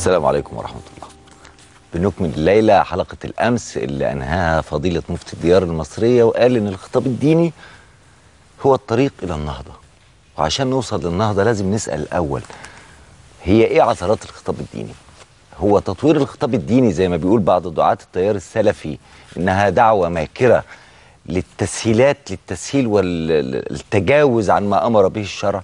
السلام عليكم ورحمة الله. بنكمل الليلة حلقة الأمس اللي أنهاها فضيلة مفتي الديار المصرية وقال إن الخطاب الديني هو الطريق إلى النهضة. وعشان نوصل للنهضة لازم نسأل الأول هي إيه عثرات الخطاب الديني؟ هو تطوير الخطاب الديني زي ما بيقول بعض دعاة التيار السلفي إنها دعوة ماكرة للتسهيلات للتسهيل والتجاوز عن ما أمر به الشرع.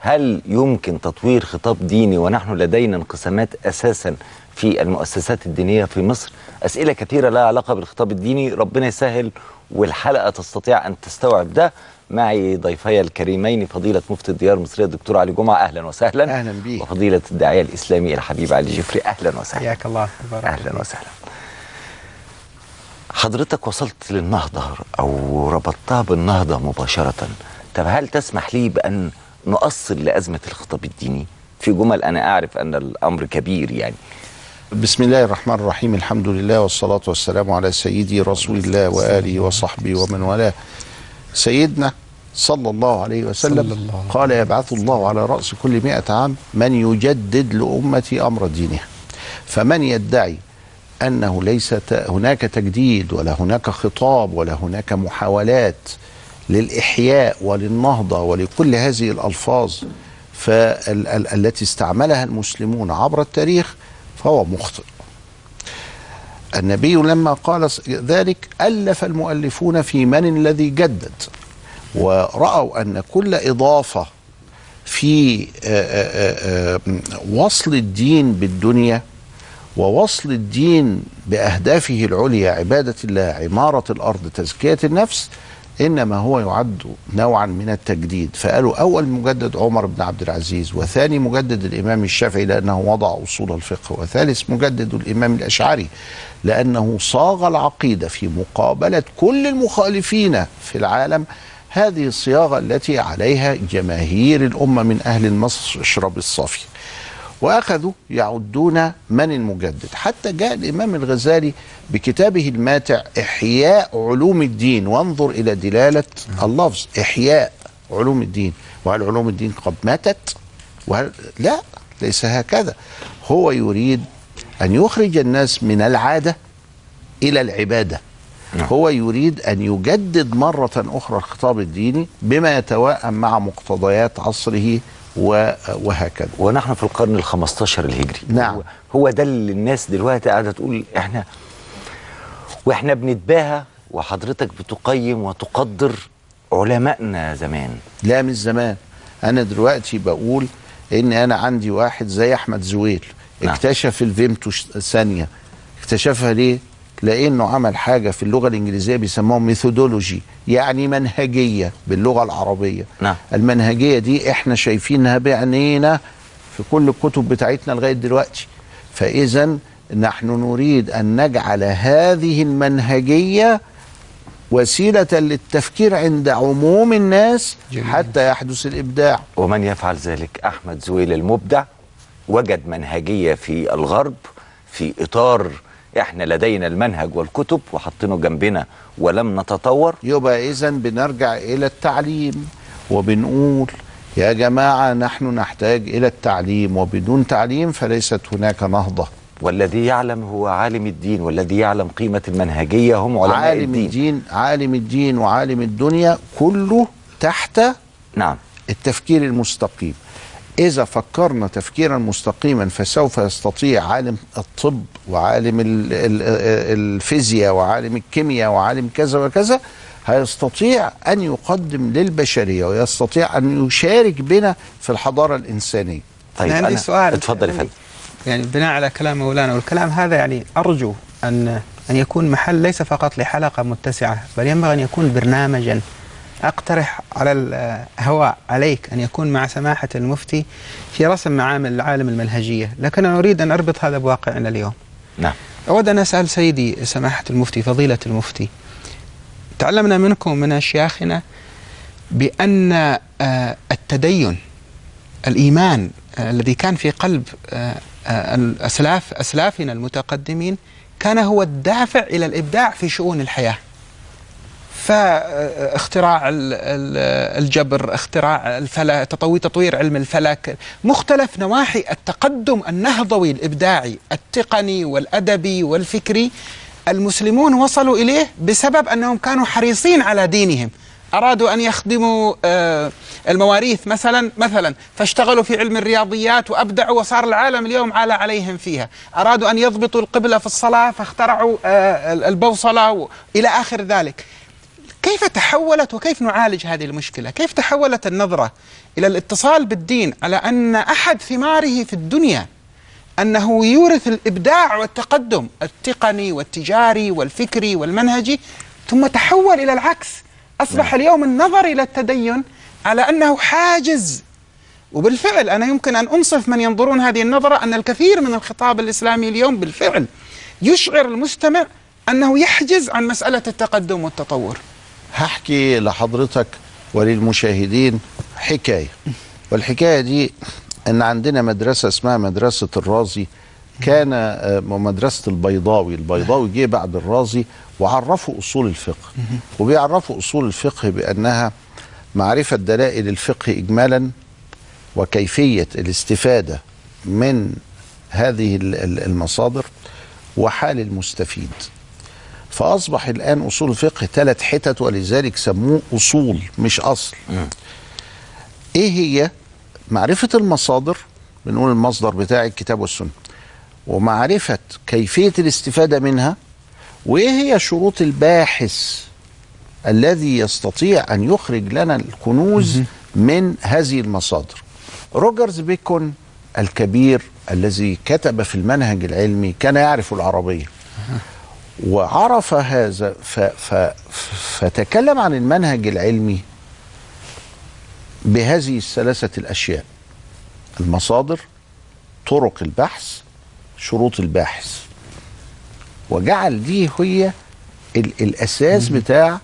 هل يمكن تطوير خطاب ديني ونحن لدينا انقسامات أساسا في المؤسسات الدينية في مصر؟ أسئلة كثيرة لها علاقة بالخطاب الديني، ربنا يسهل والحلقة تستطيع أن تستوعب ده. معي ضيفي الكريمين فضيلة مفتي الديار المصرية الدكتور علي جمعة. أهلا وسهلا. أهلا بيك. وفضيلة الداعية الإسلامي الحبيب علي جفري. أهلا وسهلا. حياك الله. أهلا وسهلا. حضرتك وصلت للنهضة أو ربطتها بالنهضة مباشرة. طب هل تسمح لي بأن نؤصل لأزمة الخطاب الديني. في جمل أنا أعرف أن الأمر كبير يعني. بسم الله الرحمن الرحيم. الحمد لله والصلاة والسلام على سيدي رسول الله وآله وصحبه ومن والاه. سيدنا صلى الله عليه وسلم الله قال يبعث الله على رأس كل مئة عام من يجدد لأمتي أمر دينها. فمن يدعي أنه ليس هناك تجديد ولا هناك خطاب ولا هناك محاولات للإحياء وللنهضة ولكل هذه الألفاظ التي استعملها المسلمون عبر التاريخ فهو مخطئ. النبي لما قال ذلك ألف المؤلفون في من الذي جدد ورأوا أن كل إضافة في وصل الدين بالدنيا ووصل الدين بأهدافه العليا عبادة الله عمارة الأرض تزكية النفس إنما هو يعد نوعا من التجديد. فقالوا أول مجدد عمر بن عبد العزيز وثاني مجدد الإمام الشافعي لأنه وضع أصول الفقه وثالث مجدد الإمام الأشعري لأنه صاغ العقيدة في مقابلة كل المخالفين في العالم. هذه الصياغة التي عليها جماهير الأمة من أهل المشرب الصافي. وأخذوا يعدون من المجدد. حتى جاء الإمام الغزالي بكتابه الماتع إحياء علوم الدين. وانظر إلى دلالة اللفظ إحياء علوم الدين. وهل علوم الدين قد ماتت؟ وهل لا ليس هكذا. هو يريد أن يخرج الناس من العادة إلى العبادة. هو يريد أن يجدد مرة أخرى الخطاب الديني بما يتوائم مع مقتضيات عصره وهكذا. ونحن في القرن ال 15 الهجري. نعم. هو, هو ده اللي الناس دلوقتي قاعدة تقول إحنا وإحنا بنتباهى وحضرتك بتقيم وتقدر علمائنا زمان. لا مش زمان. أنا دلوقتي بقول إن أنا عندي واحد زي أحمد زويل. نعم. اكتشف الفيمتو ثانية. اكتشفها ليه؟ لأنه عمل حاجة في اللغة الإنجليزية بيسموها methodology يعني منهجية باللغة العربية نعم. المنهجية دي إحنا شايفينها بعينينا في كل الكتب بتاعتنا لغاية دلوقتي فإذا نحن نريد أن نجعل هذه المنهجية وسيلة للتفكير عند عموم الناس جميل. حتى يحدث الإبداع ومن يفعل ذلك أحمد زويل المبدع وجد منهجية في الغرب في إطار إحنا لدينا المنهج والكتب وحطينه جنبنا ولم نتطور. يبقى اذا بنرجع إلى التعليم وبنقول يا جماعة نحن نحتاج إلى التعليم وبدون تعليم فليست هناك نهضة. والذي يعلم هو عالم الدين والذي يعلم قيمة المنهجية هم علماء عالم الدين. الدين عالم الدين وعالم الدنيا كله تحت نعم. التفكير المستقيم. إذا فكرنا تفكيرا مستقيما فسوف يستطيع عالم الطب وعالم ال- ال- الفيزياء وعالم الكيمياء وعالم كذا وكذا هيستطيع أن يقدم للبشرية ويستطيع أن يشارك بنا في الحضارة الإنسانية. طيب أنا عندي سؤال. اتفضل يا فندم. يعني بناء على كلام مولانا والكلام هذا يعني أرجو أن أن يكون محل ليس فقط لحلقة متسعة بل ينبغي أن يكون برنامجا أقترح على الهواء عليك أن يكون مع سماحة المفتي في رسم معامل العالم المنهجية لكن أنا أريد أن أربط هذا بواقعنا اليوم. نعم. أود أن أسأل سيدي سماحة المفتي فضيلة المفتي. تعلمنا منكم من أشياخنا بأن آه، التدين الإيمان آه، الذي كان في قلب آه، الأسلاف أسلافنا المتقدمين كان هو الدافع إلى الإبداع في شؤون الحياة. فاختراع ال- ال- الجبر اختراع الفلك تطوير تطوير علم الفلك. مختلف نواحي التقدم النهضوي الإبداعي التقني والأدبي والفكري. المسلمون وصلوا إليه بسبب أنهم كانوا حريصين على دينهم. أرادوا أن يخدموا آه، المواريث مثلا مثلا فاشتغلوا في علم الرياضيات وأبدعوا وصار العالم اليوم عالى عليهم فيها. أرادوا أن يضبطوا القبلة في الصلاة فاخترعوا آه، البوصلة إلى آخر ذلك. كيف تحولت وكيف نعالج هذه المشكلة؟ كيف تحولت النظرة إلى الاتصال بالدين على أن أحد ثماره في الدنيا أنه يورث الإبداع والتقدم التقني والتجاري والفكري والمنهجي ثم تحول إلى العكس. أصبح اليوم النظر إلى التدين على أنه حاجز. وبالفعل أنا يمكن أن أنصف من ينظرون هذه النظرة أن الكثير من الخطاب الإسلامي اليوم بالفعل يشعر المستمع أنه يحجز عن مسألة التقدم والتطور. هحكي لحضرتك وللمشاهدين حكاية. والحكاية دي إن عندنا مدرسة اسمها مدرسة الرازي. كان آه، مدرسة البيضاوي. البيضاوي جه بعد الرازي وعرفوا أصول الفقه. وبيعرفوا أصول الفقه بأنها معرفة دلائل الفقه إجمالا وكيفية الاستفادة من هذه ال- ال- المصادر وحال المستفيد. فأصبح الآن أصول الفقه ثلاث حتت ولذلك سموه أصول مش أصل. إيه هي؟ معرفة المصادر بنقول المصدر بتاع الكتاب والسنة ومعرفة كيفية الاستفادة منها وإيه هي شروط الباحث الذي يستطيع أن يخرج لنا الكنوز من هذه المصادر؟ روجرز بيكون الكبير الذي كتب في المنهج العلمي كان يعرف العربية. وعرف هذا ف ف فتكلم عن المنهج العلمي بهذه الثلاثة الأشياء المصادر طرق البحث شروط الباحث. وجعل دي هي ال الأساس بتاع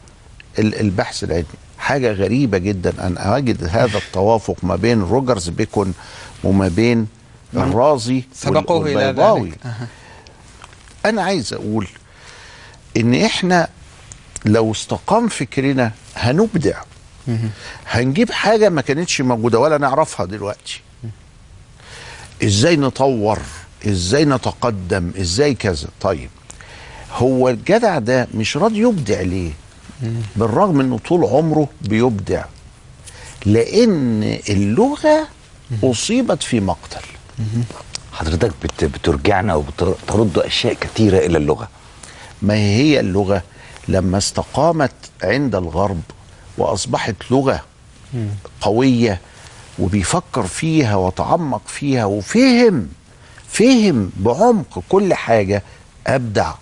ال- البحث العلمي. حاجة غريبة جدا أن أجد هذا التوافق ما بين روجرز بيكون وما بين الرازي سبقوه إلى. ذلك. أها. أنا عايز أقول إن إحنا لو استقام فكرنا هنبدع. هنجيب حاجة ما كانتش موجودة ولا نعرفها دلوقتي. إزاي نطور؟ إزاي نتقدم؟ إزاي كذا؟ طيب هو الجدع ده مش راضي يبدع ليه؟ بالرغم إنه طول عمره بيبدع. لأن اللغة أصيبت في مقتل. حضرتك بت بترجعنا وبترد أشياء كثيرة إلى اللغة. ما هي اللغة لما استقامت عند الغرب وأصبحت لغة قوية وبيفكر فيها وتعمق فيها وفهم فهم بعمق كل حاجة أبدع.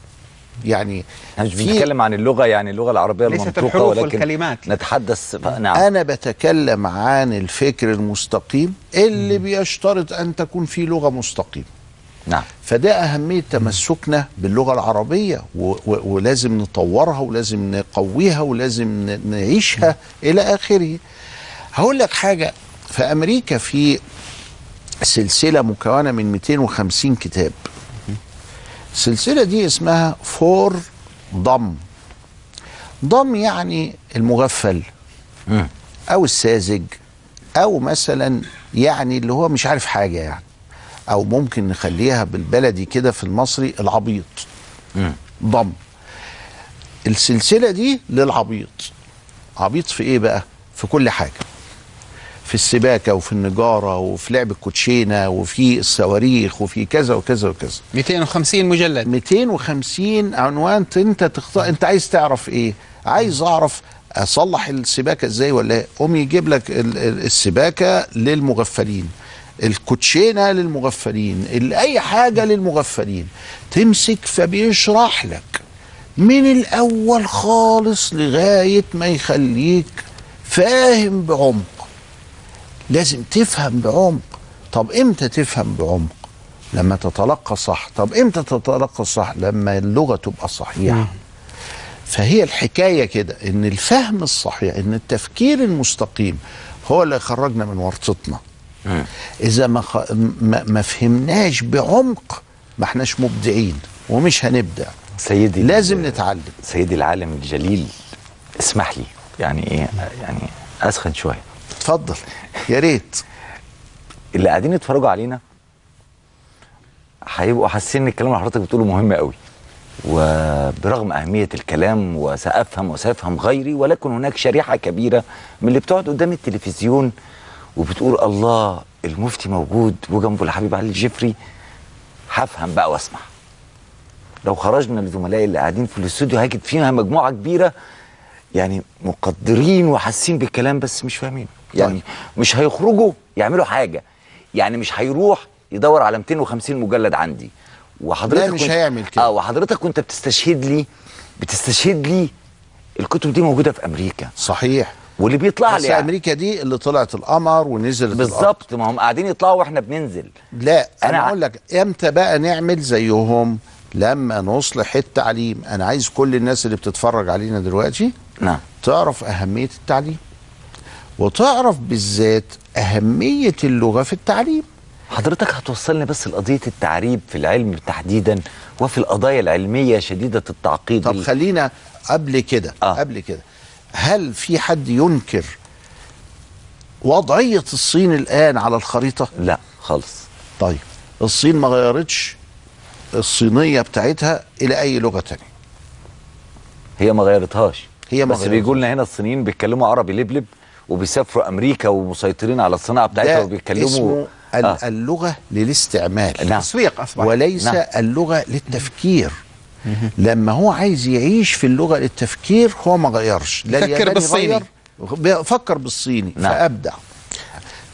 يعني إحنا مش في- بنتكلم عن اللغة يعني اللغة العربية ليست المنطوقة الحروف ولكن والكلمات. نتحدث نعم أنا بتكلم عن الفكر المستقيم اللي بيشترط أن تكون في لغة مستقيمة. نعم. فده أهمية تمسكنا باللغة العربية ولازم نطورها ولازم نقويها ولازم نعيشها إلى آخره. هقول لك حاجة في أمريكا في سلسلة مكونة من 250 كتاب. السلسلة دي اسمها فور ضم. ضم يعني المغفل. أو الساذج. أو مثلا يعني اللي هو مش عارف حاجة يعني. أو ممكن نخليها بالبلدي كده في المصري العبيط. ضم. السلسلة دي للعبيط. عبيط في إيه بقى؟ في كل حاجة. في السباكة وفي النجارة وفي لعب الكوتشينة وفي الصواريخ وفي كذا وكذا وكذا. 250 مجلد. 250 عنوان. انت تختار. انت عايز تعرف إيه؟ عايز أعرف أصلح السباكة إزاي ولا إيه؟ قوم يجيب لك ال- ال- السباكة للمغفلين. الكوتشينة للمغفلين أي حاجة للمغفلين. تمسك فبيشرح لك من الأول خالص لغاية ما يخليك فاهم بعمق. لازم تفهم بعمق. طب إمتى تفهم بعمق؟ لما تتلقى صح. طب إمتى تتلقى صح؟ لما اللغة تبقى صحيحة. فهي الحكاية كده إن الفهم الصحيح إن التفكير المستقيم هو اللي يخرجنا من ورطتنا. إذا ما, خ... ما ما فهمناش بعمق ما إحناش مبدعين ومش هنبدع. سيدي لازم نتعلم. سيدي العالم الجليل اسمح لي. يعني إيه؟ يعني أسخن شوية. اتفضل. يا ريت. اللي قاعدين يتفرجوا علينا هيبقوا حاسين إن الكلام اللي حضرتك بتقوله مهم قوي وبرغم أهمية الكلام وسأفهم وسيفهم غيري ولكن هناك شريحة كبيرة من اللي بتقعد قدام التلفزيون وبتقول الله المفتي موجود وجنبه الحبيب علي الجفري هفهم بقى واسمع. لو خرجنا لزملائي اللي قاعدين في الاستوديو هجد فيها مجموعة كبيرة يعني مقدرين وحاسين بالكلام بس مش فاهمين. يعني طيب. مش هيخرجوا يعملوا حاجة. يعني مش هيروح يدور على 250 مجلد عندي. وحضرتك لا، مش هيعمل كده. آه وحضرتك كنت بتستشهد لي بتستشهد لي الكتب دي موجودة في أمريكا. صحيح. واللي بيطلع لي أمريكا دي اللي طلعت القمر ونزلت. بالظبط ما هم قاعدين يطلعوا وإحنا بننزل. لا أنا أقول لك إمتى بقى نعمل زيهم؟ لما نصلح التعليم. أنا عايز كل الناس اللي بتتفرج علينا دلوقتي نعم. تعرف أهمية التعليم وتعرف بالذات أهمية اللغة في التعليم. حضرتك هتوصلني بس لقضية التعريب في العلم تحديدا وفي القضايا العلمية شديدة التعقيد طب خلينا قبل كده آه. قبل كده. هل في حد ينكر وضعية الصين الآن على الخريطة لا خالص طيب الصين ما غيرتش الصينية بتاعتها إلى أي لغة تانية هي ما غيرتهاش هي ما بس. بيقول لنا هنا الصينيين بيتكلموا عربي لبلب وبيسافروا أمريكا ومسيطرين على الصناعة بتاعتها وبيتكلموا اسمه آه. اللغة للاستعمال نعم. تسويق وليس نعم. اللغة للتفكير لما هو عايز يعيش في اللغة للتفكير هو ما غيرش. لا يفكر الياباني بالصيني. فكر بالصيني. نعم. فأبدع.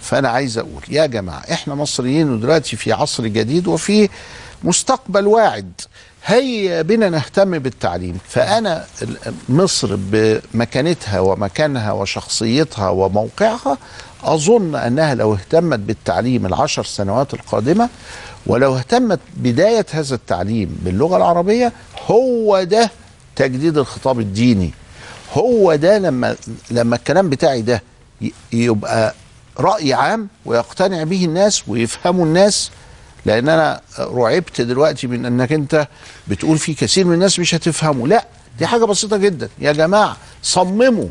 فأنا عايز أقول يا جماعة إحنا مصريين ودلوقتي في عصر جديد وفي مستقبل واعد. هيا بنا نهتم بالتعليم. فأنا مصر بمكانتها ومكانها وشخصيتها وموقعها أظن أنها لو اهتمت بالتعليم العشر سنوات القادمة ولو اهتمت بداية هذا التعليم باللغة العربية هو ده تجديد الخطاب الديني. هو ده لما لما الكلام بتاعي ده يبقى رأي عام ويقتنع به الناس ويفهموا الناس. لأن أنا رعبت دلوقتي من أنك أنت بتقول في كثير من الناس مش هتفهموا لا دي حاجة بسيطة جدا. يا جماعة صمموا.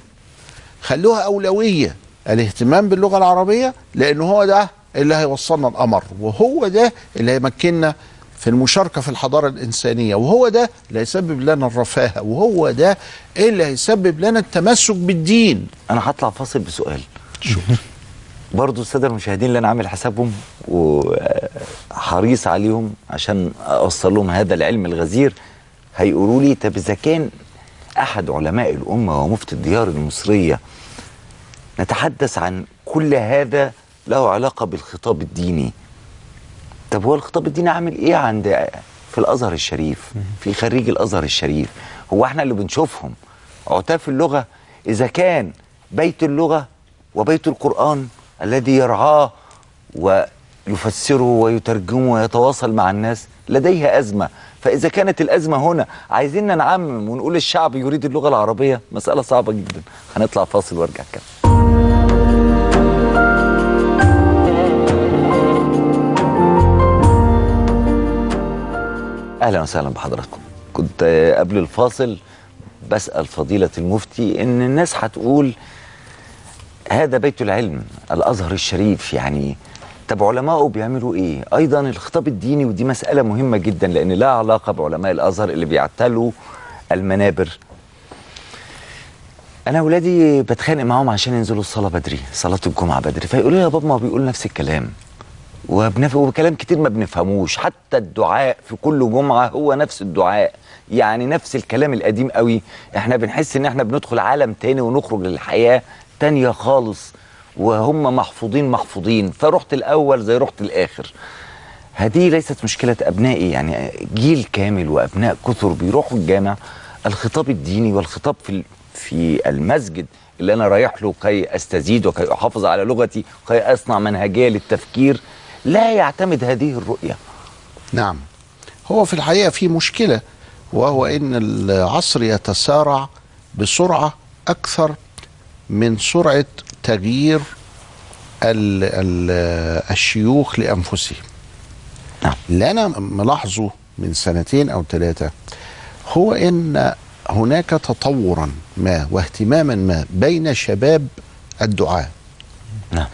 خلوها أولوية الاهتمام باللغة العربية لأن هو ده اللي هيوصلنا القمر. وهو ده اللي هيمكننا في المشاركة في الحضارة الإنسانية. وهو ده اللي هيسبب لنا الرفاهة. وهو ده اللي هيسبب لنا التمسك بالدين. أنا هطلع فاصل بسؤال. برضو السادة المشاهدين اللي أنا عامل حسابهم وحريص عليهم عشان أوصل لهم هذا العلم الغزير هيقولوا لي طب إذا كان أحد علماء الأمة ومفتي الديار المصرية نتحدث عن كل هذا له علاقة بالخطاب الديني. طب هو الخطاب الديني عامل إيه عند في الأزهر الشريف؟ في خريج الأزهر الشريف. هو إحنا اللي بنشوفهم. عتاف اللغة إذا كان بيت اللغة وبيت القرآن الذي يرعاه ويفسره ويترجمه ويتواصل مع الناس لديها أزمة. فإذا كانت الأزمة هنا عايزين نعمم ونقول الشعب يريد اللغة العربية؟ مسألة صعبة جدا. هنطلع فاصل وأرجع كده أهلا وسهلا بحضراتكم. كنت قبل الفاصل بسأل فضيلة المفتي إن الناس هتقول هذا بيت العلم الأزهر الشريف يعني طب علماؤه بيعملوا إيه؟ أيضا الخطاب الديني ودي مسألة مهمة جدا لأن لها علاقة بعلماء الأزهر اللي بيعتلوا المنابر. أنا اولادي بتخانق معاهم عشان ينزلوا الصلاة بدري صلاة الجمعة بدري فيقولوا لي يا بابا ما بيقول نفس الكلام. وبنف... وكلام كتير ما بنفهموش. حتى الدعاء في كل جمعة هو نفس الدعاء. يعني نفس الكلام القديم قوي. إحنا بنحس إن إحنا بندخل عالم تاني ونخرج للحياة تانية خالص. وهم محفوظين محفوظين. فرحت الأول زي رحت الآخر. هذه ليست مشكلة أبنائي. يعني جيل كامل وأبناء كثر بيروحوا الجامع. الخطاب الديني والخطاب في في المسجد اللي أنا رايح له كي أستزيد وكي أحافظ على لغتي وكي أصنع منهجية للتفكير لا يعتمد هذه الرؤية. نعم. هو في الحقيقة في مشكلة وهو إن العصر يتسارع بسرعة أكثر من سرعة تغيير ال ال الشيوخ لأنفسهم. نعم. اللي أنا ملاحظه من سنتين أو ثلاثة هو إن هناك تطورا ما واهتماما ما بين شباب الدعاة. نعم.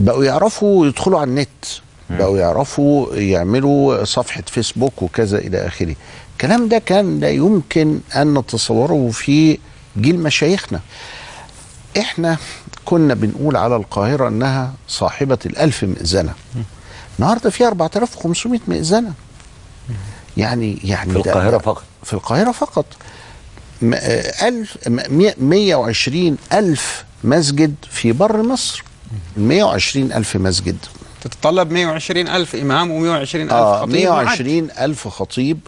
بقوا يعرفوا يدخلوا على النت بقوا يعرفوا يعملوا صفحة فيسبوك وكذا إلى آخره. الكلام ده كان لا يمكن أن نتصوره في جيل مشايخنا. إحنا كنا بنقول على القاهرة أنها صاحبة الألف مئذنة. النهاردة فيها 4500 مئذنة. يعني يعني في ده- القاهرة فقط. في القاهرة فقط. ألف م- مية- 120 ألف مسجد في بر مصر. 120 ألف مسجد. تتطلب 120 ألف إمام و120 ألف آه خطيب 120 ألف خطيب.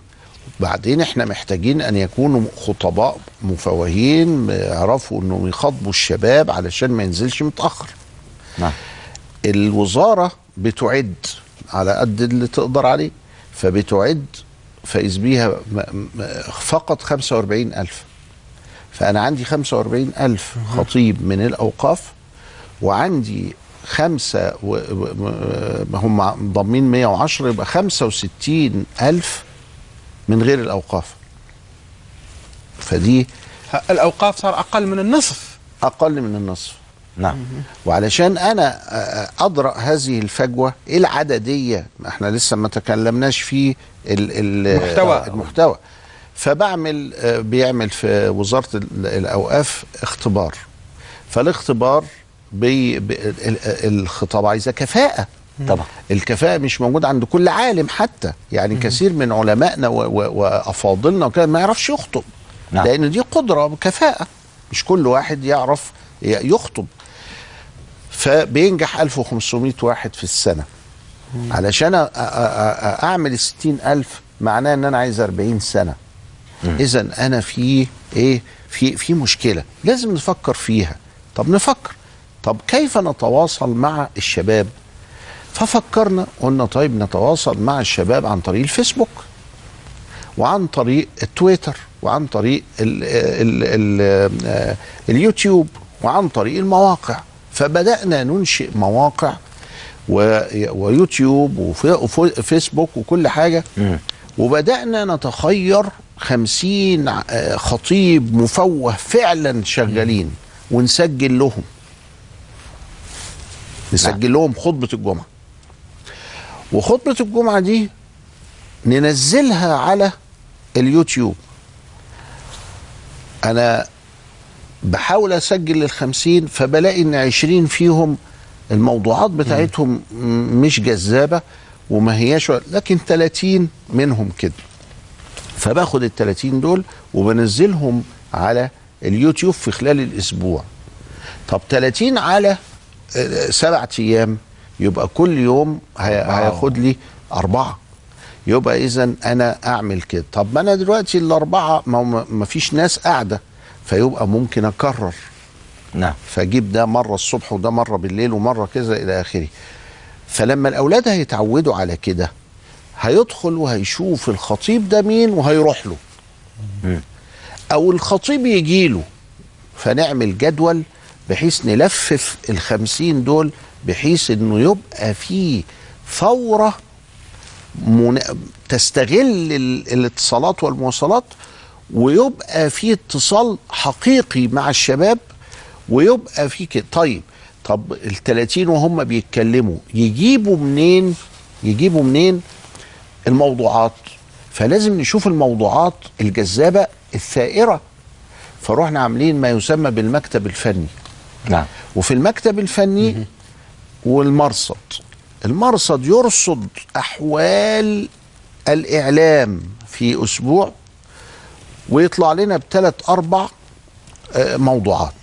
بعدين إحنا محتاجين أن يكونوا خطباء مفوهين يعرفوا انهم يخاطبوا الشباب علشان ما ينزلش متأخر. نعم. الوزارة بتعد على قد اللي تقدر عليه فبتعد فإذ بيها فقط 45 ألف. فأنا عندي 45 ألف خطيب من الأوقاف وعندي خمسة و... هم ضامنين 110 يبقى 65 ألف من غير الأوقاف. فدي الأوقاف صار أقل من النصف. أقل من النصف. نعم. وعلشان أنا أ- أدرأ هذه الفجوة العددية إحنا لسه ما تكلمناش في ال ال المحتوى. المحتوى. فبعمل بيعمل في وزارة ال- الأوقاف اختبار. فالاختبار بي بي ال- ال- الخطاب عايزة كفاءة. طبعا. الكفاءة مش موجودة عند كل عالم حتى. يعني كثير من علمائنا وأفاضلنا وكده ما يعرفش يخطب. نعم. لأن دي قدرة وكفاءة مش كل واحد يعرف يخطب. فبينجح 1500 واحد في السنة. علشان أ- أ- أعمل 60 ألف معناه أن أنا عايز 40 سنة. إذا أنا في إيه؟ في في مشكلة. لازم نفكر فيها. طب نفكر. طب كيف نتواصل مع الشباب؟ ففكرنا قلنا طيب نتواصل مع الشباب عن طريق الفيسبوك وعن طريق التويتر وعن طريق ال ال ال ال اليوتيوب وعن طريق المواقع. فبدأنا ننشئ مواقع ويوتيوب وفي- وفيسبوك وكل حاجة. وبدأنا نتخير خمسين آه، خطيب مفوه فعلا شغالين ونسجل لهم. نسجل لهم خطبة الجمعة. وخطبة الجمعة دي ننزلها على اليوتيوب. أنا بحاول أسجل للخمسين فبلاقي إن عشرين فيهم الموضوعات بتاعتهم مش جذابة وما هياش لكن 30 منهم كده. فباخد ال 30 دول وبنزلهم على اليوتيوب في خلال الأسبوع. طب 30 على سبعة أيام يبقى كل يوم هي- أربعة. هياخد لي أربعة. يبقى اذا أنا أعمل كده. طب ما أنا دلوقتي الأربعة ما, فيش ناس قاعدة فيبقى ممكن أكرر. نعم. فأجيب ده مرة الصبح وده مرة بالليل ومرة كذا إلى آخره. فلما الأولاد هيتعودوا على كده هيدخل وهيشوف الخطيب ده مين وهيروح له. أو الخطيب يجي له. فنعمل جدول بحيث نلفف الخمسين دول بحيث إنه يبقى في ثورة من... تستغل ال... الاتصالات والمواصلات ويبقى في اتصال حقيقي مع الشباب ويبقى في كده. طيب طب ال 30 وهم بيتكلموا يجيبوا منين؟ يجيبوا منين الموضوعات؟ فلازم نشوف الموضوعات الجذابة الثائرة. فروحنا عاملين ما يسمى بالمكتب الفني. نعم. وفي المكتب الفني والمرصد. المرصد يرصد أحوال الإعلام في أسبوع ويطلع لنا بثلاث أربع آه، موضوعات.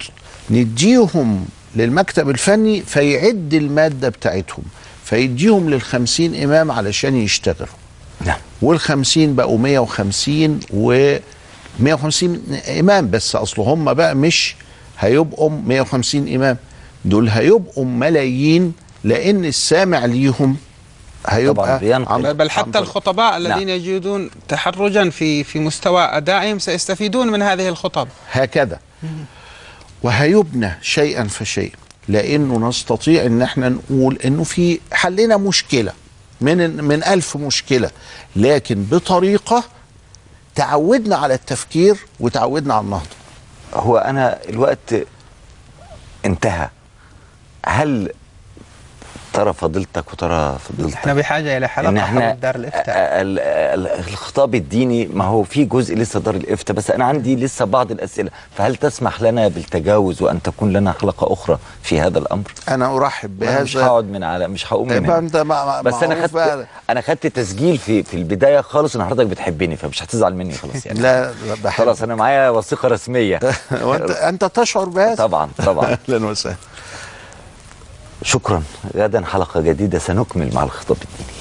نديهم للمكتب الفني فيعد المادة بتاعتهم فيديهم للخمسين إمام علشان يشتغلوا. نعم. والخمسين بقوا 150 و 150 إمام بس أصل هم بقى مش هيبقوا 150 إمام. دول هيبقوا ملايين لأن السامع ليهم طبعاً هيبقى بينقل. عن- بل حتى الخطباء الذين يجدون تحرجا في في مستوى أدائهم سيستفيدون من هذه الخطب. هكذا. وهيبنى شيئا فشيئا لأنه نستطيع إن إحنا نقول إنه في حلنا مشكلة من من ألف مشكلة. لكن بطريقة تعودنا على التفكير وتعودنا على النهضة. هو أنا الوقت انتهى. هل ترى فضيلتك وترى فضيلتك إحنا بحاجة إلى حلقة إحنا حول دار الإفتاء. ال- ال- الخطاب الديني ما هو في جزء لسه دار الإفتاء بس أنا عندي لسه بعض الأسئلة. فهل تسمح لنا بالتجاوز وأن تكون لنا حلقة أخرى في هذا الأمر؟ أنا أرحب أنا مش بهذا. هقعد من على مش هقوم من يبقى هنا. أنت ما ما بس أنا خدت بقى- أنا خدت تسجيل في في البداية خالص ان حضرتك بتحبني فمش هتزعل مني خلاص يعني. لا لا بحب خلاص أنا معايا وثيقة رسمية. وانت أنت تشعر بهذا. طبعا طبعا. أهلا وسهلا. شكرا. غدا حلقة جديدة سنكمل مع الخطاب الديني.